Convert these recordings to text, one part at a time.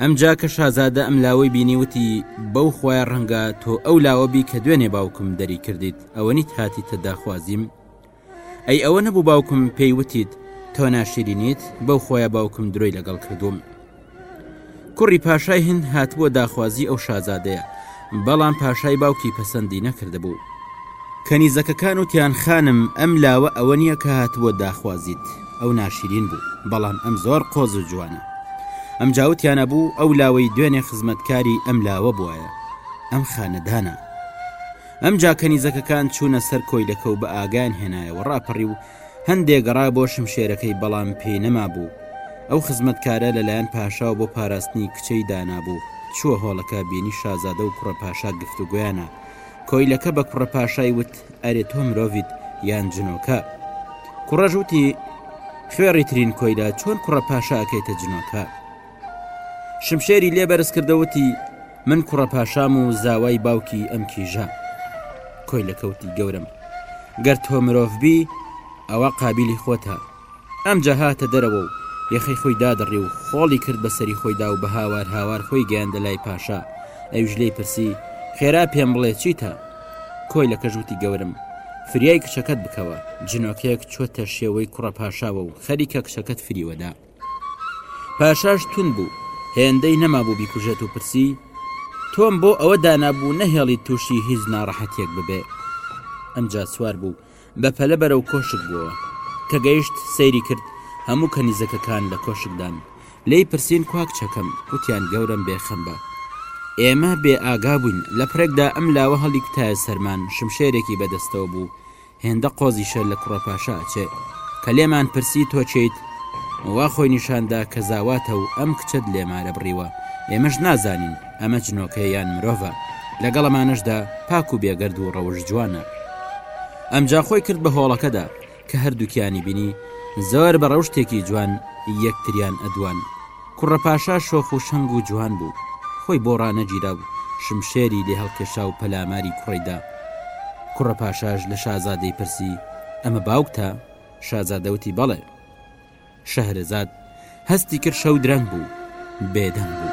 ئەمجا کە شازادە ئەم لاوەی بینی وتی بەو خۆیان ڕەنگە تۆ ئەو لاوەبی کە دوێنێ باوکم دەری کردیت ئەوە نیت هاتی تەداخوازیم ئەی ئەوە نەبوو باوکم پێی وتیت تۆ ناشیرینیت بەو خۆیان باوکم درۆی لەگەڵ کردوم کوڕی پاشای هند هاتبووە داخوازی ئەو شازادەیە بەڵام پاشای باوکی پەسەندی نەکردبوو. کەنیزەکەکان وتیان خانم ئەم لاوە ئەوە نییە کە هاتبووە داخوازیت، ئەو ناشیرین بوو، بەڵام ئەم زۆر قۆز و جوانە. ئەمجا وتیان ئەبوو ئەو لاوەی دوێنێ خزمەتکاری ئەم لاوە بوایە. ئەم خانەدانە. ئەمجا کەنیزەکەکان چوونە سەر کۆیلەکە و بە ئاگایان هێنایەوە، ڕاپەڕی و. هەندێک گەڕا بۆ شمشێرەکەی بەڵام پێی نەما بوو ئەو خزمەتکارە لەلایەن پاشاو بۆ پاراستنی کچەی دانابوو چووە هۆڵەکە بینی شازادە و کوڕە پاشا گفت و گویانە کۆیلەکە بە کوڕە پاشای وت ئەرێ تۆ مرۆڤیت یان جنۆکە کوڕەژووتی خوێڕی ترین کۆیلە چۆن کوڕە پاشاکەیتە جنۆکە شمشێری لێ بەرز کردە وتی من کوڕە پاشام و زاوای باوکی ئەم کیژە کۆی لە کەوتی گەورم گەر تۆ مرۆڤ بی ئەوە قابلی خۆتە ئەم جەهاتە دەرەوە و یەخەی خۆی دادڕی و خۆڵی کرد بە سەری خۆیدا و بە هاوار هاوار خۆی گەیاندە لای پاشا ئەوش لی پرسی خێرا پێم بڵێ چیتە کۆی لە کەژوتی گەورم فریای کچەکەت بکەوە جنۆکەیەک چۆتە شێوەی کوڕە پاشاوە و خەریکە کچەکەت فریوەدا پاشاش تون بوو هێندەی نەمابوو بیکوژێت و پرسی تۆم بۆ ئەوە دانابوو نەهێڵی تووشی هیچ ناڕەحەتێک ببێ ئەمجا سوار بوو بە پەلە بەرە و کۆشک بووە کە گەیشت سەیری کرد هەموو کەنیزەکەکان لە کۆشکدان لی پرسین کواک چەکەم وتیان گەورم بێخەم بە ئێمە بێ ئاگا بووین لە پرێکدا ئەم لاوە هەڵی کوتایە سەرمان شمشێرێکی بەدەستەوە بوو هێندە قۆزی شێر لە کوڕە پاشا ئەچێ. کە لێمان پرسی تۆ کێیت؟ وا خۆی نیشان دا کە زاواتە و ئەم کچەت لێ مارە بڕیوە. ئێمەش نازانین ئەمە جنۆکەیە یان مرۆڤە. لەگەڵ ئەمانەشدا پاک و بێگەرد و ڕەوشت جوانە. ئەمجا خۆی کرد بە هۆڵەکەدا. کە هەردووکیانی بینی زۆر بە ڕەوشتێکی جوان یەکتریان ئەدوان. کوڕە پاشا شۆخ و شەنگ و جوان بوو، خۆی بۆ ڕانەگیرا و شمشێری لێ هەڵکێشا و پەلاماری کوڕەی دا. کوڕە پاشاش لە شازادەی پرسی، ئەمە باوکتە؟ شازادە وتی، بەڵێ. شەهرەزاد هەستی کرد شەو درەنگ بوو، بێدەنگ بوو.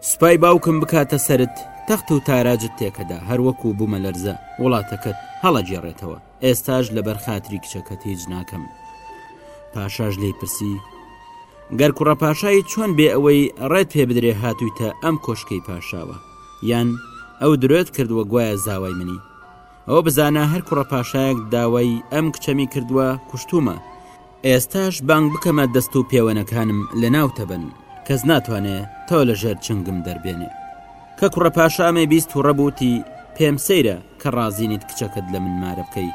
سوپای باوکم بکاتە سەرت تەخت و تاراجت تێکەدا هەروەکو بوومەلەرزە وڵاتەکەت هەڵەگێڕێتەوە ئێستاش لەبەر خاتری کچەکەت هیچ ناکەم پاشاش لی پرسی گەر کوڕە پاشایی چۆن بێ ئەوەی ڕێت پێ بدرێ هاتوویتە ئەم کۆشکەی پاشاوە یان ئەو درێت کردووە گوایە زاوای منی ئەوە بزانە هەر کوڕە پاشایەک داوای ئەم کچەمی کردووە کوشتومە ئێستاش بانگ بکەمە دەست و پێوەنەکانم لەناوتە بەن کەس ناتوانێ تۆ لە ژێر چنگم دەربێنێ کە کوڕە پاشامێ بیست توڕە بووتی پێم سەیرە کە ڕازینیت کچەکەت لە من مارە بکەی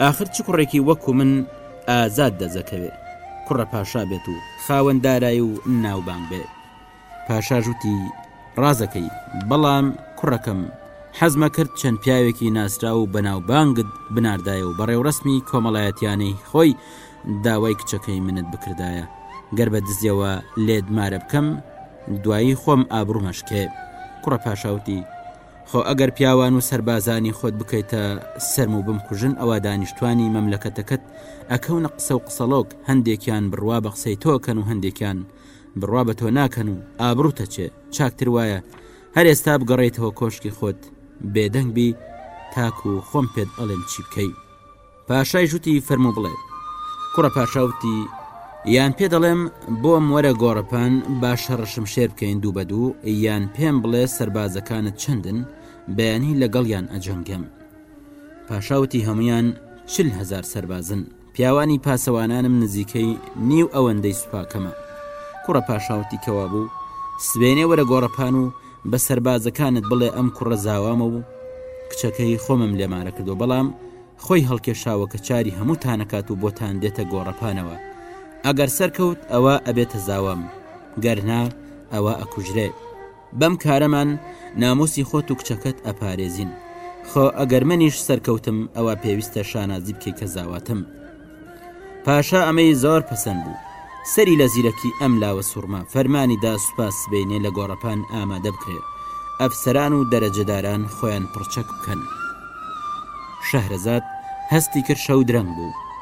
ئاخر چ کوڕێکی وەکو من ئازاد دەزەکەوێ کوڕە پاشا بێت و خاوەن دارای و ناوبانگ بێ پاشاش وتی ڕازەکەی بەڵام کوڕەکەم حەزمە کرد چەند پیاوێکی ناسرا و بەناوبانگت بناردایە و بەڕێوڕسمی کۆمەڵایەتیانەی خۆی داوای کچەکەی منت بکردایە گەر بە دزیەوە لێت مارە بکەم دوایی خۆم ئابرومەشکێ کوڕە پاشاوتی خۆ ئەگەر پیاوان و سربازانی خۆت بکەیتە سرم و بمکوژن ئەوە دانیشتوانی مەملەکەتەکەت ئەکەونە قسە و قسەڵۆک هەندێکیان بڕوا بە قسەی تۆکەن و هەندێکیان بە بڕوا بە تۆ ناکەن و ئابڕوتەچێ چاکتر وایە هەر ئێستا بگەڕێیتەوە کۆشکی خۆت بێدەنگ بی تاکو و خۆم پێت ئەڵێم چی بکەی پاشای ژوتی فەرمو بڵێ کوڕە پاشاوتی یان پێ دەڵێم بۆم وەرە گۆڕەپان با شەڕشم شێر بکەین دوو بە دوو یان پێم بڵێ سربازەکانت چەندن بەیانی لەگەڵیان ئەجەنگەم پاشاوتی هەمویان چل هزار سربازن پیاوانی پاسەوانانم نزیکەی نیو ئەوەندەی سوپا کەمە. کوڕە پاشاوتی کەوابوو سبەینێ وەرە گۆڕەپان و بە سەربازەکانت بڵێ ئەم کوڕە زاوامە و کچەکەی خۆمم لێ مارە کردووە بەڵام خۆی هەڵکێشاوە کە چاری هەمووتانەکات و بۆتان دێتە گۆڕەپانەوە ئەگەر سەرکەوت ئەوە ئەبێتە زاوام گەرنا ئەوە ئەکوژرێت. بەم کارەمان ناموسی خۆت و کچەکەت ئەپارێزین خۆ ئەگەر منیش سەرکەوتم ئەوە پێویستە شانازی بکەی کە زاواتم پاشا ئەمەی زۆر پەسەند بوو سەری لە زیرەکی ئەم لاوە سوڕما فەرمانی دا سوپاس سبینێ لە گۆڕەپان ئامادە بکرێت ئەفسەران و دەرەجەداران خۆیان پڕچەک بکەن شەهرەزاد هەستی کرد شەو درەنگ بوو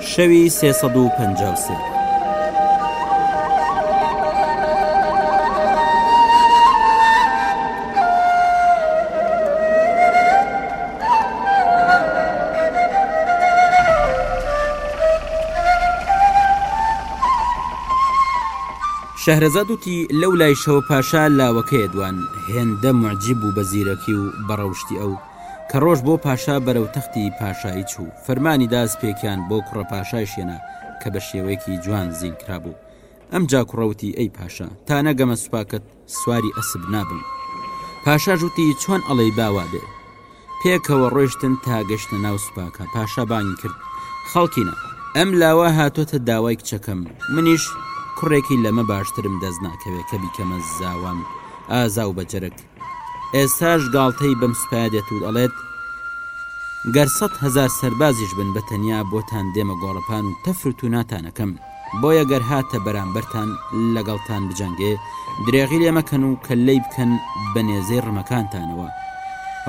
شەوی سێ سەد و پەنجا و سێ. شەهرەزاد وتی، لەو لایشەوە پاشا لاوەکەیە دوان، هێندە موعجیب بوو بە زیرەکی و بە ڕەوشتی ئەو، کە ڕۆژ بۆ پاشا بەرەو تەختی پاشایی چوو، فەرمانی دا زپێکیان بۆ کوڕە پاشایش هێنا کە بە شێوەیەکی جوان زین کرابوو. ئەمجا کوڕە وتی، ئەی پاشا، تا نەگەمە سوپاکەت سواری ئەسپ نابم. پاشاش وتی، چۆن ئەڵێی با وا بێ؟ پێکەوە ڕۆیشتن تا گەشتنە ناو سوپاکە، پاشا بانگی کرد، خەڵکینە! ئەم لاوە هاتۆتە داوای کچەکەم، منیش کوڕێکی لەمە باشترم دەست ناکەوێ کە بیکەمە زاوام، ئازا و بەجەرگ. ئێستاش گاڵتەی بەم سوپایە دێت و ئەڵێت گەر سەد هەزار سەربازیش بن بە تەنیا بۆتان دێمە گۆڕەپان و تەفر و توناتان ئەکەم بۆیە گەر هاتە بەرامبەرتان لەگەڵتان بجەنگێ درێغی لێ مەکەن و کەللەی بکەن بە نێزەی ڕمەکانتانەوە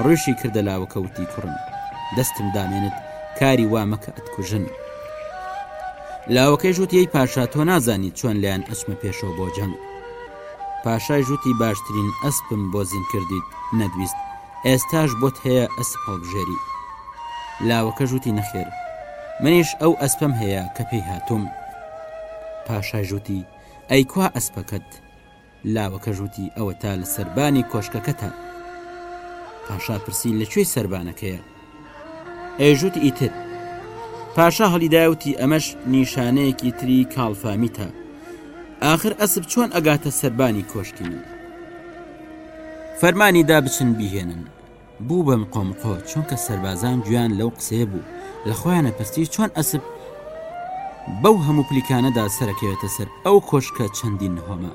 ڕوشی کردە لاوەکە وتی کوڕم دەستم دامێنت کاری وا مەکە ئەتکوژن لاوەکەی ژووتی پاشا تۆ نازانی چۆن لایەن ئەچمە پێشەوە بۆ جەنگ پاشای ژووتی باشترین ئەسپم بۆ زین کردیت نەدویست ئێستاش بۆت هەیە ئەسپ هەڵبژێری لاوەکە ژووتی نەخێر منیش ئەو ئەسپم هەیە کە پێی هاتووم پاشای ژووتی ئەیکوا ئەسپەکەت لاوەکە ژووتی ئەوە تا لە سەربانی کۆشکەکەتە پاشا پرسی لەکوێی سربانەکەیە ئێژوت ئیتر پاشا هەڵیداوتی ئەمەش نیشانەیەکی تری کاڵفامیتە ئاخر ئەسب چۆن ئەگاتە سەربانی کۆشکی من فەرمانی دا بچن بیهێنن بوو بەم قۆمقۆ چونکە سربازان گویان لەو قسەیە بوو لە خۆیانە پرسی چۆن ئەسب بەو هەموو پلیکانەدا سەرەکەوێتە سەر ئەو کۆشکە چەندین هۆمە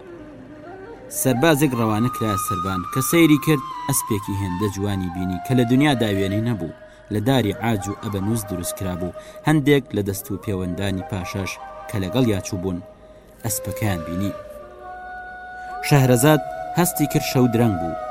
سەربازێک ڕەوانە کرایە سەربان، کە سەیری کرد، ئەسپێکی هێندە جوانی بینی، کە لە دنیادا وێنەی نەبوو، لە داری عاج و ئەبەنووس دروست کرابوو، هەندێک لە دەست و پێوەندانی پاشاش کە لەگەڵیا چووبوون، ئەسپەکەیان بینی. شەهرەزاد هەستی کرد شەو درەنگ بوو.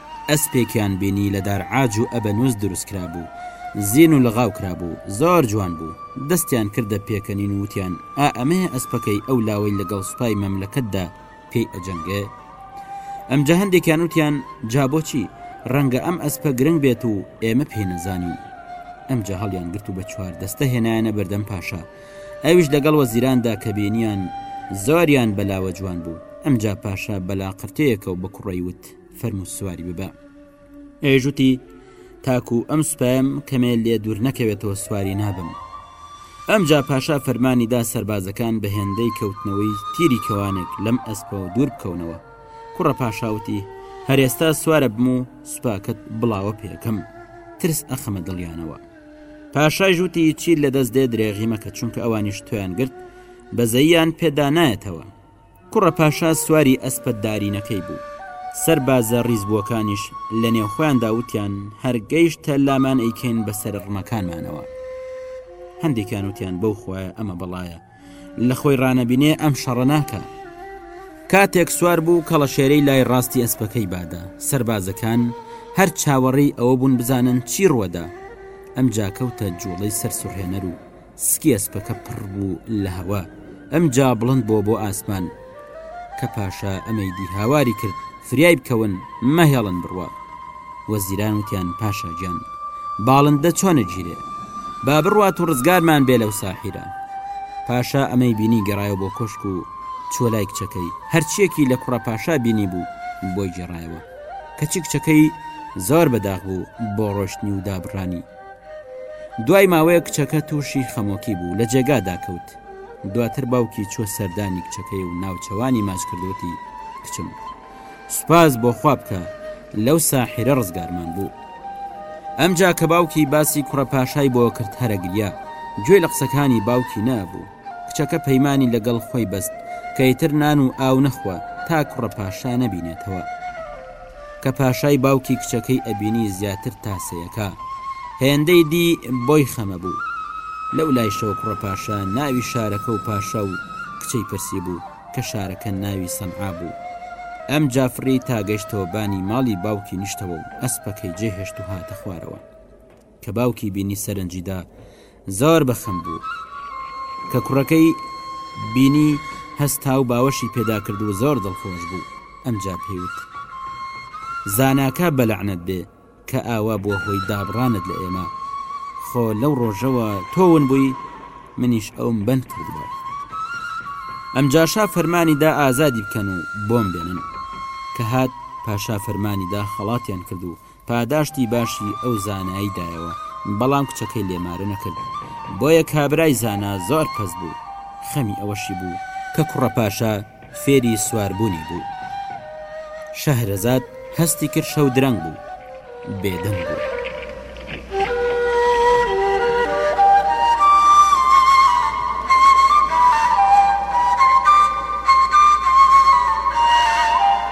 ئەسپێکیان بینی لە دار عاج و ئەبەنوس دروست کرابوو، زین و لغاو کرابوو، زۆر جوان بوو، دەستیان کردە پێکەنین و وتیان، ئا ئەمەیە ئەسپەکەی ئەو لاوەی لەگەڵ سوپای مەملەکەتدا پێی ئەجەنگێ؟ ئمجا هەندێکیان وتیان، جا بۆچی، ڕەنگە ئەم ئەسپە گرنگ بێت و ئێمە پێی نەزانین. ئمجا هەڵیانگرت و بە چوار دەستە هێنایانە بەردەم پاشا، ئەویش لەگەڵ وەزیراندا کە بینیان زۆریان بە لاوە جوان بوو، ئمجا پاشا بە لاقرتەیەکەو بە کوڕەی وت، فەرموو سواری ببە ئێژوتی تاکو ئەم سوپایم کەمێ لێ دوور نەکەوێتەوە سواری نابم ئەمجا پاشا فەرمانی دا سربازەکان بە هێندەی کەوتنەوەی تیری کەوانێک لەم ئەسپەوە دوور بکەونەوە کوڕە پاشاوتی هەرێستا سوارە بم و سوپاکەت بڵاوە پێکەم ترس ئەخەمە دڵیانەوە پاشای ژووتی چی لە دەست دێ درێغی مەکە چونکە ئەوانیش تویان گرت بەزەیان پێدا نایەتەوە کوڕە پاشا سواری ئەسپە دارینەکەی بوو سەربازە ڕیزبووەکانیش لە نێو خۆیان داوتیان هەرگەیشتە لامان ئەیکەین بەسەر ڕمەکانمانەوە هەندێکیان وتیان بەو خۆیان ئەمە بەڵایە لە خۆی ڕانەبینێ ئەم شەڕە ناکە کاتێک سوار بوو کەڵەشێرەی لای ڕاستی ئەسپەکەی بادا سربازەکان هەر چاوەڕێی ئەوە بوون بزانن چی ڕوەدا ئەم جاکەوتە جوڵەی سەر سوڕهێنەر و سکی ئەسپەکە پڕ بوو لە هەوا ئەمجا بڵند بۆ بۆ ئاسمان کە پاشا ئەمەی دی هاواری کرد فریای بکەون مەهێڵن بڕوە وەزیران وتیان پاشا گیان باڵندە چۆنە گیرێ با بڕوات و ڕزگارمان بێ لەو ساحیرە پاشا ئەمەی بینی گەڕایە بۆ کۆشک و چۆ لای کچەکەی هەرچیەکی لە کوڕە پاشا بینی بوو بۆی گێڕایەوە کەچی کچەکەی زۆر بەداغ بوو بۆ ڕۆشتنی و دابڕانی دوای ماوەیە کچەکە تووشی خەمۆکی بوو لە جێگادا کەوت دواتر باوکی چوە سەردانی کچەکەی و ناوچەوانی ماچکردوتی کچم سوپاس بۆ خواب بکە لەو ساحرە ڕزگارمان بوو ئەمجا کە باوکی باسی کوڕە پاشای بۆ کرد هەرەگریا گوێ لە قسەکانی باوکی نابوو کچەکە پەیمانی لە گەڵ خۆی بەست کە ئیتر نان و ئاو نەخوا تا کوڕە پاشا نەبینێتەوە. کە پاشای باوکی کچەکەی ئەبینی زیاتر تاسەیەکا. هێندەی دی بۆی خەمە بوو. لەو لایشەوە کوڕە پاشا ناوی شارەکە و پاشا و کچەی پرسی بوو کە شارەکە ناوی سەنعا بوو. ئەم جا فڕی تا گەشتەوە بانی ماڵی باوکی نیشتەوە و ئەسپەکەی جێ هێشت و هاتە خوارەوە. کە باوکی بینی سەرنجیدا زۆر بەخم بوو کە کوڕەکەی بینی هەستا و باوەشی پێدا کرد و زۆر دڵخۆش بوو ئەمجا پێوت زاناکە بەلعنەت بێ کە ئاوا بووە هۆی دابڕانت لە ئێمە خۆ لەو ڕۆژەوە تۆون بووی منیش ئەوم بند کردوە ئەم جاشا فەرمانی دا ئازادی بکەن و بۆم بێنن کە هات پاشا فەرمانی دا خەڵاتیان کرد و پاداشتی باشی ئەو زانایەی دایەوە بەڵام کچەکەی لێ مارە نەکرد بۆیە کابرای زانا زۆر پەست بوو خەمی ئەوەشی بوو کە کوڕە پاشا فێری سوار بوونی بوو شەهرەزاد هەستی کرد شەو درەنگ بوو بێدەنگ بوو.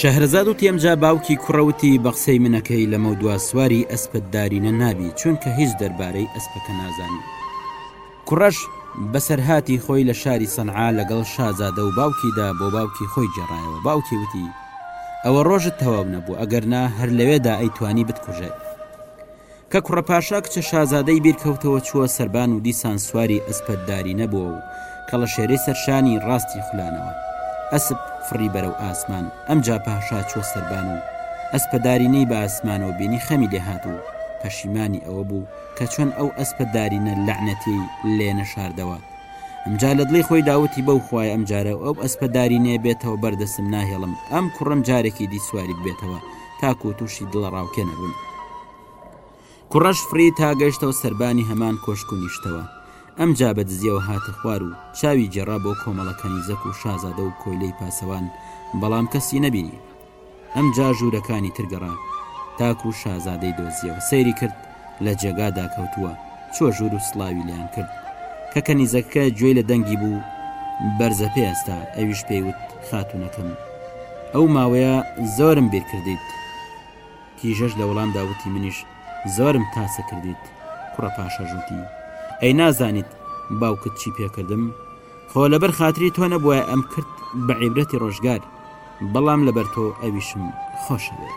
شەهرەزاد وتی ئەمجا باوکی کوڕە وتی بە قسەی منەکەی لەمەودوا سواری ئەسپت دارینە نابی چونکە هیچ دەربارەی ئەسپەکە نازانی کوڕەش بەسەرهاتی خۆی لە شاری سەنعا لەگەڵ شازادە و باوکیدا بۆ باوکی خۆی گێڕایەوە باوکی وتی ئەوە ڕۆژت تەواو نەبوو ئەگەرنا هەر لەوێدا ئەیتوانی بتکوژێت کە کوڕە پاشا کچە شازادەی بیر کەوتەوە چووە سەربان و دیسان سواری ئەسپەد داری نەبووە و کەڵەشێرەی سەرشانی ڕاستی خولانەوە ئەسپ فڕی بەرەو ئاسمان ئەمجا پاشا چووە سەربان و ئەسپەداری نەی بە ئاسمانەوە بینی خەمی لێهات و پەشیمانی ئەوە بوو کە چۆن ئەو ئەسپە دارینە لەعنەتی لێ نەشاردەوە ئەمجا لە دڵی خۆی داوتی بەو خوای ئەم جارە ئەو ئەسپە دارینێ بێتەوە بەردەسم ناهێڵم ئەم کوڕم جارێکی دی سواری ببێتەوە تاکو تووشی دڵەڕاوکێ نەبن کوڕەش فڕی تا گەشتەوە سربانی هەمان کۆشک و نیشتەوە ئەم جا بە دزیەوە هاتە خوار و چاوی جێڕا بۆ کۆمەڵە کەنیزەک و شازادە و کۆیلەی پاسەوان بەڵام کەسی نەبینی ئەم جا ژوورەکانی ترگەڕا تاکو شازادەی دۆزیەوە سەیری کرد لە جێگادا کەوتووە چوە ژوور و سلاوی لێیان کرد کە کەنیزەکە گوێی لە دەنگی بوو بەرزە پێ ئەستا ئەویش پێیوت خاتونەکەم ئەو ماوەیە زۆرم بیرکردیت کیژەش لە وەڵام داوتی منیش زۆرم تاسە کردیت کوڕە پاشە ژووتی ئەی نازانیت باوکت چی پێکردم خۆ لەبەر خاتری تۆ نەبووە ئەم کرد بە عیبرەتی ڕۆژگار بەڵام لەبەر تۆ ئەویشم خۆشەوێت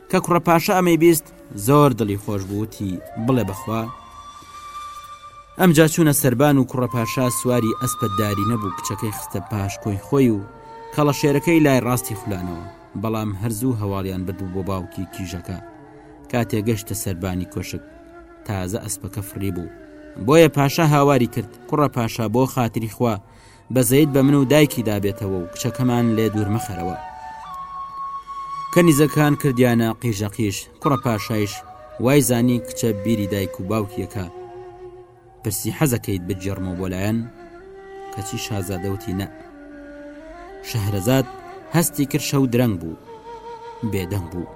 کە کوڕە پاشا ئەمەی بیست زۆر دڵی خۆش بووتی بڵێ بەخوا ئەمجا چوونە سربان و کوڕە پاشا سواری ئەسپەدداری نەبوو کچەکەی خستە پاش کۆی خۆی و کەڵە شێرەکەی لای ڕاستی خولانەوە بەڵام هەرزوو هەواڵیان بردو بۆ باوکی کیژەکە کاتێ گەشتە سەربانی کۆشک تازە ئەسپەکە فڕی بوو بۆیە پاشا هاواری کرد کوڕە پاشا بۆ خاتری خوا بەزەیت بە من و دایکی دابێتەوە و کچەکەمان لێ دوور مەخەرەوە کەنیزەکان کردیانە قیژە قیش کوڕە پاشایش وای زانی کچە بیری دایک و باوکیەکە پرسی حەزەکەیت بجێڕمەوە بۆ لایەن کەچی شازادەوتی نە شەهرەزاد هەستی کرد شەو درەنگ بوو بێدەنگ بوو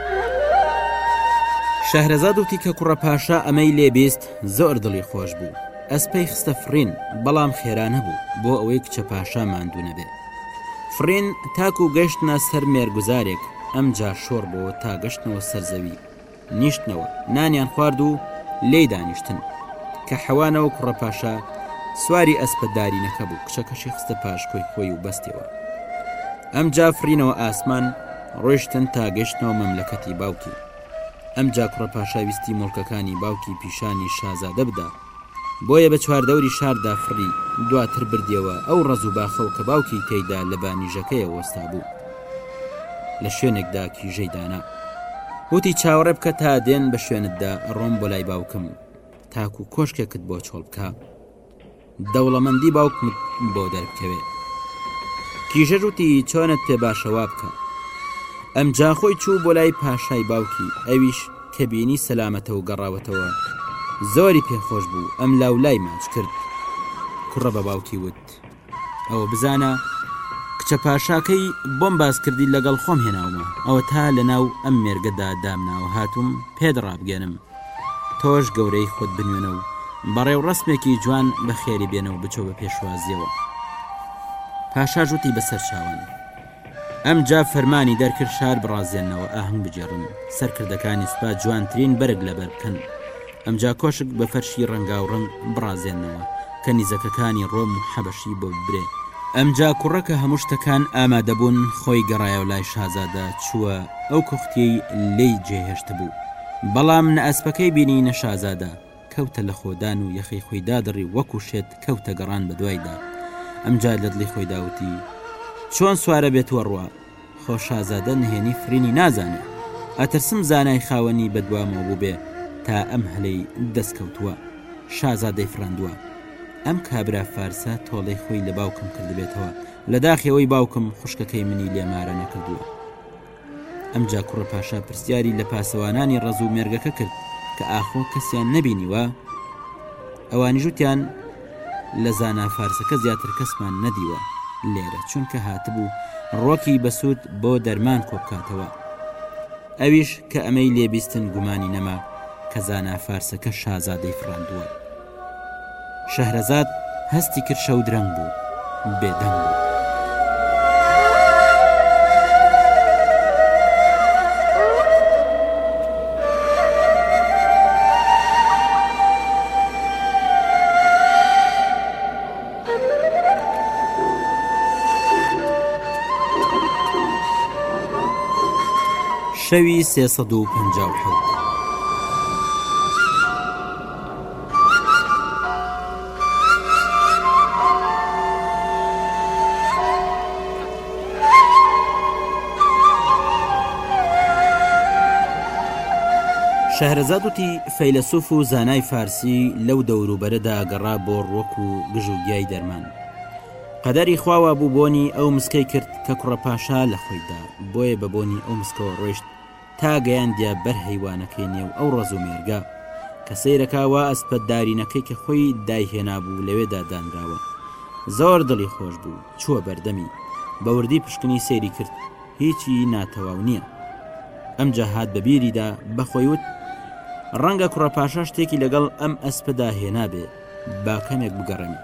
شەهرەزاد وتی کە کوڕە پاشا ئەمەی لێ بیست زۆر دڵی خۆش بوو ئەسپەی خستە فڕین بەڵام خێرا نەبوو بۆ ئەوەی کچە پاشا ماندوو نەبێ فڕین تاکو و گەشتە سەر مێرگزارێک ئەم جا شۆڕ بۆ تا گەشتنەوە سەرزەوی نیشتنەوە نانیان خوارد و لێی دانیشتن کە حەوانەوە کوڕە پاشا سواری ئەسپە دارینەکە بوو کچەکەشی خستە پاشکۆی خۆی و بەستەوە ئەم جا فڕینەوە ئاسمان ڕۆیشتن تا گەیشتنەوە مەملەکەتی باوکی. ئەمجا کوڕە پاشا ویستی موڵکەکانی باوکی پیشانی شازادە بدا، بۆیە بە چواردەوری شاردا فڕی، دواتر بردیەوە ئەو ڕەز و باخەو کە باوکی تێیدا لە بانیژەکەیەوە وەستابوو. لە شوێنێکدا کیژەی دانا. وتی چاوەڕێ بکە تا دێن بە شوێنتدا ئەڕۆم بۆ لای باوکم، تاکو کۆشکێکت بۆ چۆڵ بکا. دەوڵەمەندی باوکمت بۆ دەربکەوێ. کیژەک وتی چۆنت پێ باشە وا بکە. ئەمجا خۆی چوو بۆ لای پاشای باوکی، ئەویش کە بینی سەلامەتە و گەڕاوەتەوە، زۆری پێ خۆش بوو، ئەملاولای ماچ کرد. کوڕە بە باوکی وت. ئەوە بزانە کچە پاشاکەی بۆم باس کردی لەگەڵ خۆم هێناومە ئەوە تا لە ناو ئەم مێرگەدا دامناوە هاتووم پێت ڕابگەنم تۆش گەورەی خۆت بنوێنە و بەڕێ و ڕسمێکی جوان بە خێری بێنە و بچۆ بە پێشوازیەوە پاشاژوتی بەسەر چاوان ئەمجا فەرمانی دەرکرد شار بڕازێنەوە ئاهەنگ بگێڕن، سەرکردەکانی سوپا جوانترین بەرگ لەبەر بکەن. ئەمجا کۆشک بە فەرشی ڕەنگاوڕەنگ بڕازێنەوە، کەنیزەکەکانی ڕۆم و حەبەشی بۆ ببرێ. ئەمجا کوڕە کە هەموو شتەکان ئامادە بوون، خۆی گەڕایەوە لای شازادە، چووە ئەو کوختیەی لێی جێهێشتبوو. بەڵام نە ئەسپەکەی بینی نە شازادە. کەوتە لەخۆدان و یەخەی خۆی دادڕی و وەکو شێت کەوتە گەڕان بەدوایدا، ئەمجار لەدڵی خۆیدا وتی، چۆن سوارە بێت وەڕوا؟ خۆ شازادە نهێنی فرینی نازانێ، ئەترسم زانای خاوەنی بەدوامەوە بووبێ تا ئەم هەلەی دەست کەوتووە، شازادەی فڕاندووە. ئەم کابرا فارسە تۆڵەی خۆی لەباوکم کردبێتەوە، لەداخی ئەوەی باوکم خوشکەکەی منی لێ مارە نەکردووە. ئەمجا کوڕە پاشا پرسیاری لە پاسەوانانی ڕەز و مێرگەکە کرد کە ئاخۆ کەسیان نەبینیوە ئەوانی ژوتیان لە زانا فارسەکە زیاتر کەسمان نەدیوە لێرە چونکە هاتبوو ڕۆکی بەسوود بۆ دەرمان کۆبکاتەوە ئەویش کە ئەمەی لێبیستن گومانی نەما کە زانا فارسەکە شازادەی فڕاندووە شەهرەزاد هەستی کرد شەو درەنگ بوو بێدەنگ بوو شەوی سێ سەد و پەنجا و حەوت. شەهرەزاد وتی فەیلەسوف و زانای فارسی لەو دەوروبەرەدا گەڕا بۆ ڕوەک و گژ و گیای دەرمان قەدەری خواوە بوو بۆنی ئەو مسکەی کرد کە کوڕە پاشا لە خۆیدا بۆیە بە بۆنی ئەو مسکەوە ڕۆیشت تا گەیاندیە بەر هەیوانەکەی نێو ئەو ڕەز و مێرگە کە سەیرەکا وا ئەسپە دارینەکەی کە خۆی دایهێنابوو لەوێدا دانراوە زۆر دڵی خۆش بوو چووە بەردەمی بەوردی پشکنی سەیری کرد هیچی ناتەواو نییە ئەمجا هات بە بیریدا بەخۆی وت ڕەنگە کوڕە پاشا شتێکی لەگەڵ ئەم ئەسپەدا هێنابێ با کەمێک بگەڕێن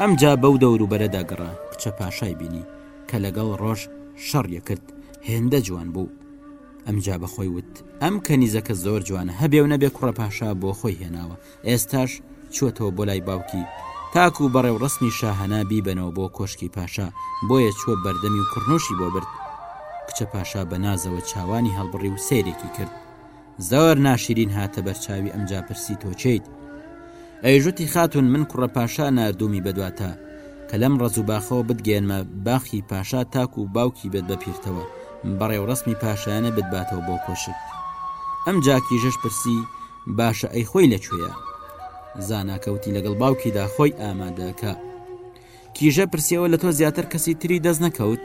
ئەمجا بەو دەوروبەرەدا گەڕا کچە پاشای بینی کە لەگەڵ ڕۆژ شەڕیە کرد هێندە جوان بوو ئەمجا بەخۆی وت ئەم کەنیزەکە زۆر جوانە هەبێ و نەبێ کوڕە پاشا بۆ خۆی هێناوە ئێستاش چوەتەوە بۆ لای باوکی تاکو و بەڕێ و ڕسمی شاهەنا بیبەنەوە بۆ کۆشکی پاشا بۆیە چووە بەردەمی و کوڕنوشی بۆ برد کچە پاشا بە نازەوە چاوانی هەڵبڕی و سەیرێکی کرد زۆر ناشرین هاتە بەرچاوی ئەمجا پرسی تۆ کێیت؟ ئەی ژوتی خاتون من کوڕە پاشا ناردومی بەدواتا کە لەم ڕەز و باخەوە بتگەێنمە باخی پاشا تاک و باوکی بێت بە پیرتەوە بەڕێ و ڕسمی پاشایانە بتباتەوە بۆ کۆشک ئەم جاکیژەش پرسی باشە ئەی خۆی لەکوێیە؟ زانا کەوتی لەگەڵ باوکیدا خۆی ئامادەکە. کیژە پرسی ئەوە لە تۆ زیاتر کەسی تری دەست نەکەوت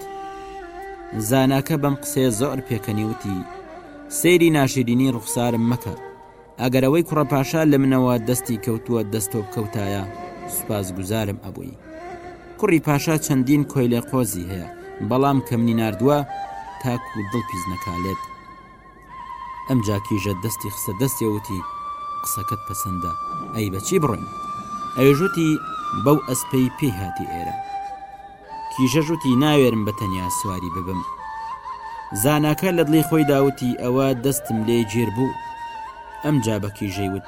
زاناکە بەم قسەیە زۆر پێکەنی وتی سەیری ناشرینی ڕوخسارم مەکە ئەگەرەوەی کوڕە پاشا لە منەوە دەستی کەوتووە دەستۆ بکەوتایە سوپاس گوزارم ئەبووی کوڕی پاشا چەندین کۆیلە قۆزی هەیە بەڵام کەمنی نردووە تاکو دڵ پیس نەکالێت ئەمجا کیژە دەستی خستە دەستێ وتی، قسەکەت پەسەندە، ئەی بە چی بڕۆین؟ ئەویش وتی، بەو ئەسپەی پێی هاتی ئێرە. کیژەش وتی، ناوێرم بە تەنیا سواری ببم. زاناکە لە دڵی خۆیدا وتی، ئەوە دەستم لێی گیر بوو. ئەمجا بە کیژەی وت.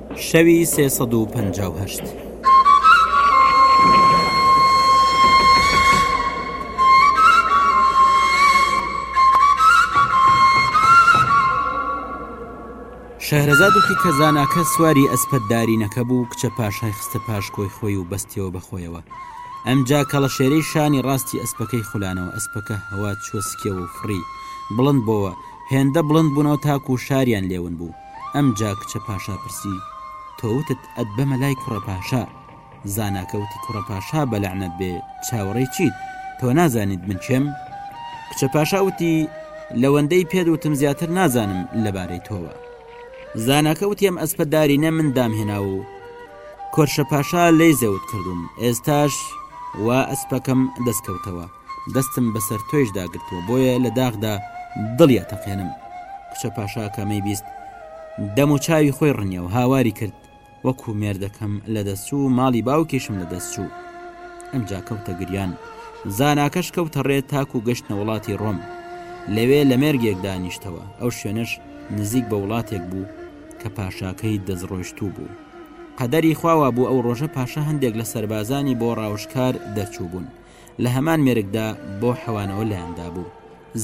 شەوی سێ سەد و پەنجا و هەشت. شەهرەزاد وتی کە زاناکە سواری ئەسپەددارینەکە بوو کچە پاشای خستە پاش کۆی خۆی و بەستیەوە بەخۆیەوە ئەمجا کەڵە شێرەی شانی ڕاستی ئەسپەکەی خولانەوە ئەسپەکە هەوا چوە سکیەوە و فڕی بڵند بۆوە هێندە بڵند بوونەوە تاکو شاریان لێون بوو ئەمجا کچە پاشا پرسی تۆوتت ئەتبەمە لای کوڕە پاشا زاناکە وتی کوڕە پاشا بە لەعنەت بێ چاوەڕێی چیت تۆ نازانیت من کێم کچە پاشا وتی لەوەندەی پێت وتم زیاتر نازانم لەبارەی تۆوە زاناکە وتیم ئەسپەدارینە من دامهێنا و کۆرشە پاشا لی زەوت کردوم ئێستاش وا ئەسپەکەم دەستکەوتەوە دەستم بەسەر تۆیش داگرتووە بۆیە لە داخدا دڵی ئەتەقێنم کچە پاشا کەمەی بیست دەم و چاوی خۆی ڕنیە و هاواری کرد وەکو مێردەکەم لە دەستچوو و ماڵی باوکیشم لە دەستچوو ئەمجا کەوتە گریان زاناکەش کەوتە ڕێ تاک و گەشتە وڵاتی ڕۆم لەوێ لە مێرگێک دانیشتەوە ئەو شوێنش نزیک بە وڵاتێک بوو کە پاشاکەی دەستڕۆشتوو بوو قەدەری خواوا بوو ئەو ڕۆژە پاشە هەندێک لە سربازانی بۆ ڕاوشکار دەرچوو بوون لە هەمان مێرگدا بۆ حەوانەوە لایاندابوو.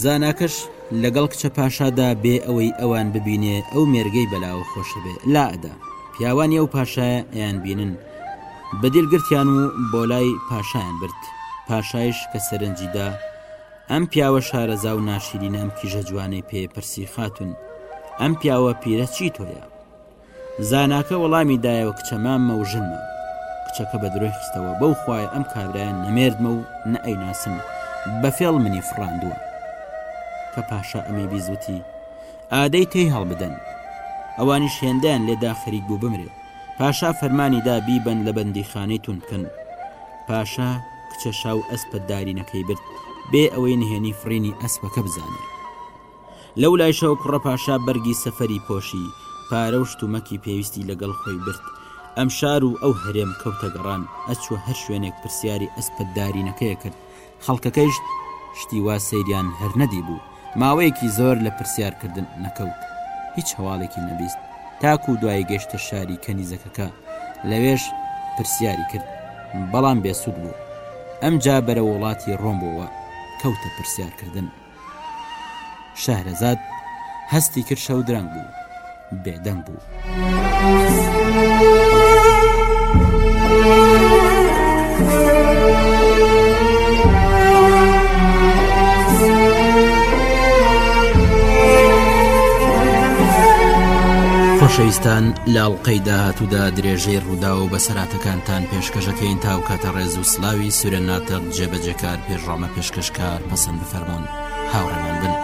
زاناکەش لەگەڵ کچە پاشادا بێ ئەوەی ئەوان ببینێ ئەو مێرگەی بەلاوە خۆشەبێ لا ئەدا. پیاوانی ئەو پاشایە ئەیان بینن بە دیل گرتیان و بۆ لای پاشایان برد. پاشایش کە سەرنجی دا ئەم پیاوە شارەزا و ناشیرینە ئەم کیژە جوانەی پێ پرسی خاتون ئەم پیاوە پیرە چی تۆیە؟ زاناکە وەڵامی دایەوە کچە ماممە و ژن مام. کچەکە بە درۆی خستەوە، بەو خوایە ئەم کابرایە نە مێردمە و نە ئەیناسم، بە فێڵ منی فڕاندووە. کە پاشا ئەمەی بیست وتی، ئادەی تێی هەڵبدەن. ئەوانیش هێندەیان لێدا خەریک بوو بمرێ. پاشا فەرمانی دا بیبەن لە بەندیخانەی توند بکەن. پاشا کچە شا و ئەسپە دارینەکەی برد، بێ ئەوەی نهێنی فڕینی ئەسپەکە بزانێ. لەو لایشەوە کوڕە پاشا بەرگی سەفەری پۆشی، پارە و شتومەکی پێویستی لەگەڵ خۆی برد. ئەم شار و ئەو هەرێم کەوتە گەڕان، ئەچووە هەر شوێنێک پرسیاری ئەسپە دارینەکەی ئەکرد، خەڵکەکەیش شتی وا سەیریان هەر نەدیبوو، ماوەیەکی زۆر لە پرسیار کردن نەکەوت، هیچ هەواڵێکی نەبیست، تاکوو دوایی گەیشتە شاری کەنیزەکەکە، لەوێش پرسیاری کرد، بەڵام بێ سوود بوو. ئەمجا بەرەو وڵاتی ڕۆم بۆوە، کەوتە پرسیار کردن. شەهرەزاد هەستی کرد شەو درەنگ بوو بێدەنگ بوو. خۆشەویستان لاڵقەی داهاتوودا درێژەی ڕوودا و بەسەراتەکانتان پێشکەشەکەین تاوکاتە ڕێز و سلاوی سورە ناتەق جێبەجێکار پێشڕامە پێشکەشکار پەسەند بفەرموون هاوڕێمان بن.